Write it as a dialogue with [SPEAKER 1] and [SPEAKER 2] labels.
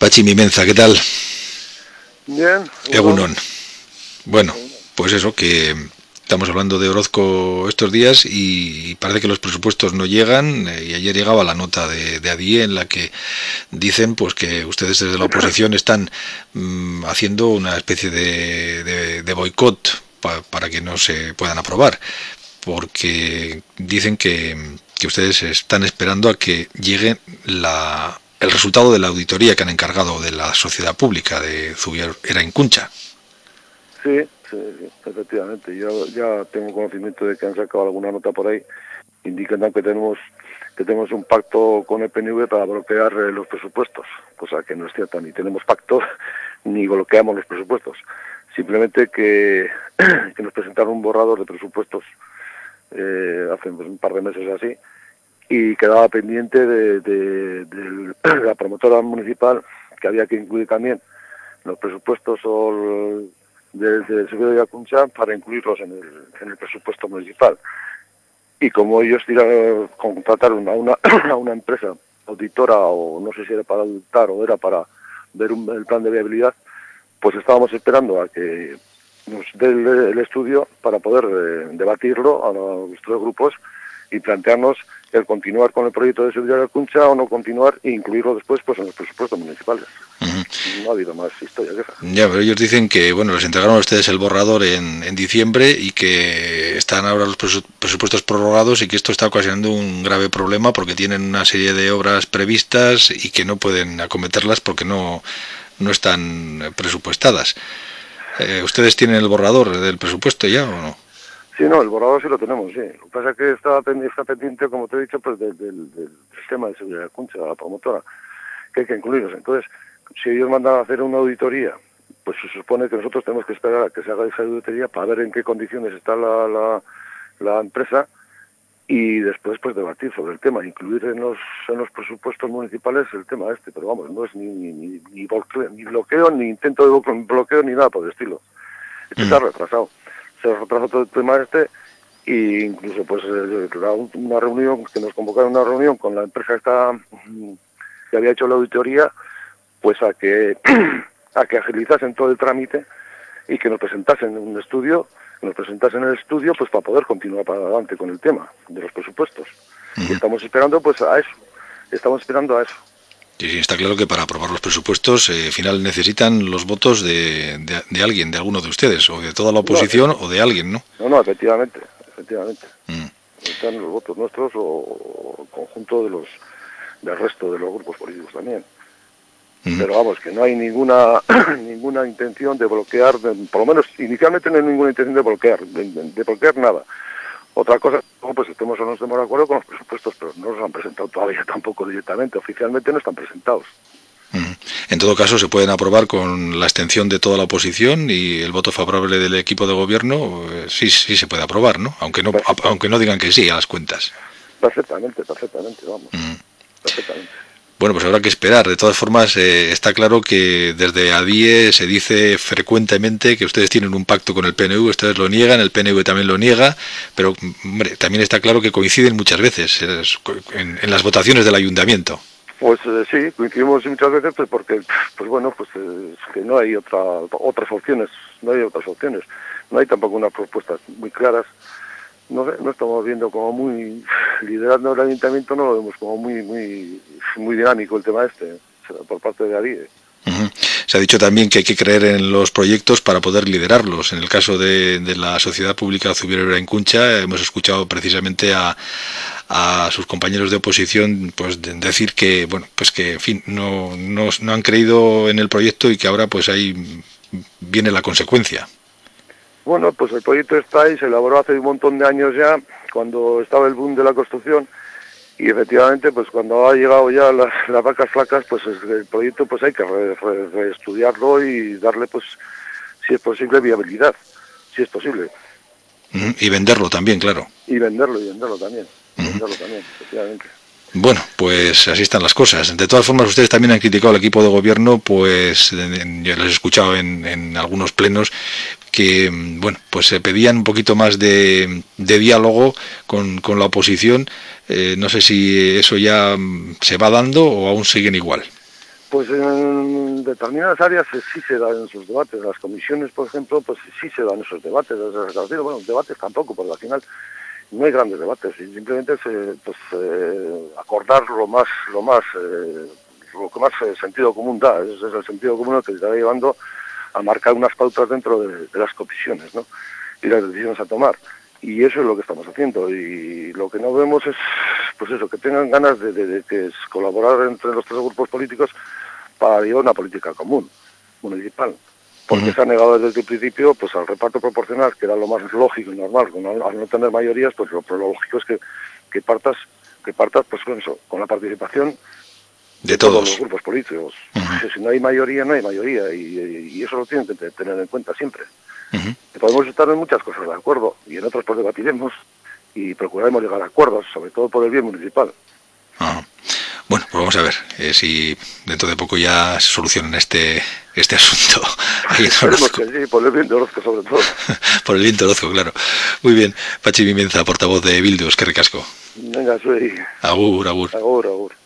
[SPEAKER 1] Pachi Mimenza, ¿qué tal?
[SPEAKER 2] Bien.
[SPEAKER 1] Egunon. Bueno, pues eso, que estamos hablando de Orozco estos días y parece que los presupuestos no llegan eh, y ayer llegaba la nota de, de ADIE en la que dicen pues que ustedes desde la oposición están mm, haciendo una especie de, de, de boicot pa, para que no se puedan aprobar porque dicen que, que ustedes están esperando a que llegue la, el resultado de la auditoría que han encargado de la sociedad pública de Zubier era Incuncha.
[SPEAKER 2] Sí, sí, efectivamente. Yo ya tengo conocimiento de que han sacado alguna nota por ahí indicando que tenemos que tenemos un pacto con el PNV para bloquear eh, los presupuestos, cosa que no es cierta, ni tenemos pacto ni bloqueamos los presupuestos. Simplemente que, que nos presentaron un borrador de presupuestos eh, hace un par de meses así y quedaba pendiente de, de, de, la promotora municipal que había que incluir también los presupuestos del de Seguro de Acuncha para incluirlos en el, en el presupuesto municipal. Y como ellos contrataron a una, a una empresa auditora, o no sé si era para auditar o era para ver un, el plan de viabilidad, pues estábamos esperando a que nos dé el, el estudio para poder eh, debatirlo a los tres grupos y plantearnos el continuar con el proyecto de seguridad de Cuncha o no continuar e incluirlo después pues en los presupuestos municipales. Uh -huh. No ha habido más historia que esa.
[SPEAKER 1] Ya, pero ellos dicen que bueno les entregaron a ustedes el borrador en, en diciembre y que están ahora los presupuestos prorrogados y que esto está ocasionando un grave problema porque tienen una serie de obras previstas y que no pueden acometerlas porque no, no están presupuestadas. Eh, ¿Ustedes tienen el borrador del presupuesto ya o no?
[SPEAKER 2] Sí, no, el borrador sí lo tenemos, sí. Lo que pasa es que está, está pendiente, como te he dicho, pues del, del, del sistema de seguridad de Concha, la promotora, que hay que incluirlos. Entonces, si ellos mandan a hacer una auditoría, pues se supone que nosotros tenemos que esperar a que se haga esa auditoría para ver en qué condiciones está la, la, la empresa y después pues debatir sobre el tema, incluir en los, en los presupuestos municipales el tema este, pero vamos, no es ni, ni, ni, ni bloqueo, ni, bloqueo, ni intento de bloqueo, ni nada por el estilo. Esto mm. está retrasado se retrasó todo el tema este e incluso pues una reunión que nos convocaron una reunión con la empresa esta que había hecho la auditoría pues a que a que agilizasen todo el trámite y que nos presentasen un estudio nos presentasen el estudio pues para poder continuar para adelante con el tema de los presupuestos. Y estamos esperando pues a eso. Estamos esperando a eso
[SPEAKER 1] Sí, sí, está claro que para aprobar los presupuestos eh, final necesitan los votos de, de, de, alguien, de alguno de ustedes, o de toda la oposición, no, o de alguien, ¿no?
[SPEAKER 2] No, no, efectivamente, efectivamente. Mm. Están los votos nuestros o, el conjunto de los del resto de los grupos políticos también. Mm. Pero vamos, que no hay ninguna ninguna intención de bloquear, de, por lo menos inicialmente no hay ninguna intención de bloquear, de bloquear nada. Otra cosa, pues estemos o no estemos de acuerdo con los presupuestos, pero no los han presentado todavía tampoco directamente, oficialmente no están presentados.
[SPEAKER 1] En todo caso, se pueden aprobar con la extensión de toda la oposición y el voto favorable del equipo de gobierno, eh, sí, sí se puede aprobar, ¿no? Aunque no, aunque no digan que sí a las cuentas.
[SPEAKER 2] Perfectamente, perfectamente, vamos. Mm. Perfectamente.
[SPEAKER 1] Bueno, pues habrá que esperar. De todas formas, eh, está claro que desde ADIE se dice frecuentemente que ustedes tienen un pacto con el PNV, ustedes lo niegan, el PNV también lo niega, pero hombre, también está claro que coinciden muchas veces en, en las votaciones del ayuntamiento.
[SPEAKER 2] Pues eh, sí, coincidimos muchas veces pues porque, pues bueno, pues eh, que no hay otra, otras opciones, no hay otras opciones, no hay tampoco unas propuestas muy claras no no estamos viendo como muy liderando el ayuntamiento no lo vemos como muy muy muy dinámico el tema este por parte de ADIE.
[SPEAKER 1] Uh -huh. Se ha dicho también que hay que creer en los proyectos para poder liderarlos. En el caso de, la Sociedad Pública Zubiera en Cuncha hemos escuchado precisamente a, sus compañeros de oposición pues de decir que bueno pues que en fin no, no, no han creído en el proyecto y que ahora pues ahí viene la consecuencia.
[SPEAKER 2] Bueno, pues el proyecto está ahí, se elaboró hace un montón de años ya, cuando estaba el boom de la construcción, y efectivamente, pues cuando ha llegado ya las, las vacas flacas, pues el proyecto pues hay que reestudiarlo re, re y darle, pues, si es posible, viabilidad, si es posible.
[SPEAKER 1] Y venderlo también, claro.
[SPEAKER 2] Y venderlo, y venderlo también, uh -huh. venderlo también, efectivamente.
[SPEAKER 1] Bueno, pues así están las cosas. De todas formas, ustedes también han criticado al equipo de gobierno, pues yo les he escuchado en, en algunos plenos que, bueno, pues se pedían un poquito más de, diálogo con, con, la oposición. Eh, no sé si eso ya se va dando o aún siguen igual.
[SPEAKER 2] Pues en determinadas áreas sí se dan esos debates. Las comisiones, por ejemplo, pues sí se dan esos debates. Bueno, debates tampoco, porque al final no hay grandes debates. Simplemente es pues, eh, acordar lo más, lo más, eh, lo que más sentido común da. Ese es el sentido común que está llevando a marcar unas pautas dentro de, las comisiones, ¿no? Y las decisiones a tomar. Y eso es lo que estamos haciendo. Y lo que no vemos es, pues eso, que tengan ganas de, de que es colaborar entre los tres grupos políticos para llevar una política común, municipal. Porque se ha negado desde el principio pues al reparto proporcional, que era lo más lógico y normal, al no tener mayorías, pues lo, lógico es que, que partas, que partas pues con eso, con la participación
[SPEAKER 1] de, todos.
[SPEAKER 2] los grupos políticos. Si no hay mayoría, no hay mayoría, y, eso lo tienen que tener en cuenta siempre. Podemos estar en muchas cosas de acuerdo, y en otras pues debatiremos y procuraremos llegar a acuerdos, sobre todo por el bien municipal.
[SPEAKER 1] Bueno, pues vamos a ver eh, si dentro de poco ya se solucionan este este asunto.
[SPEAKER 2] Sí, por el viento Orozco sobre todo.
[SPEAKER 1] por el viento Orozco, claro. Muy bien. Pachi Vimenza, portavoz de Bildus, que recasco.
[SPEAKER 2] Venga, soy.
[SPEAKER 1] Agur, agur.
[SPEAKER 2] Agur, agur.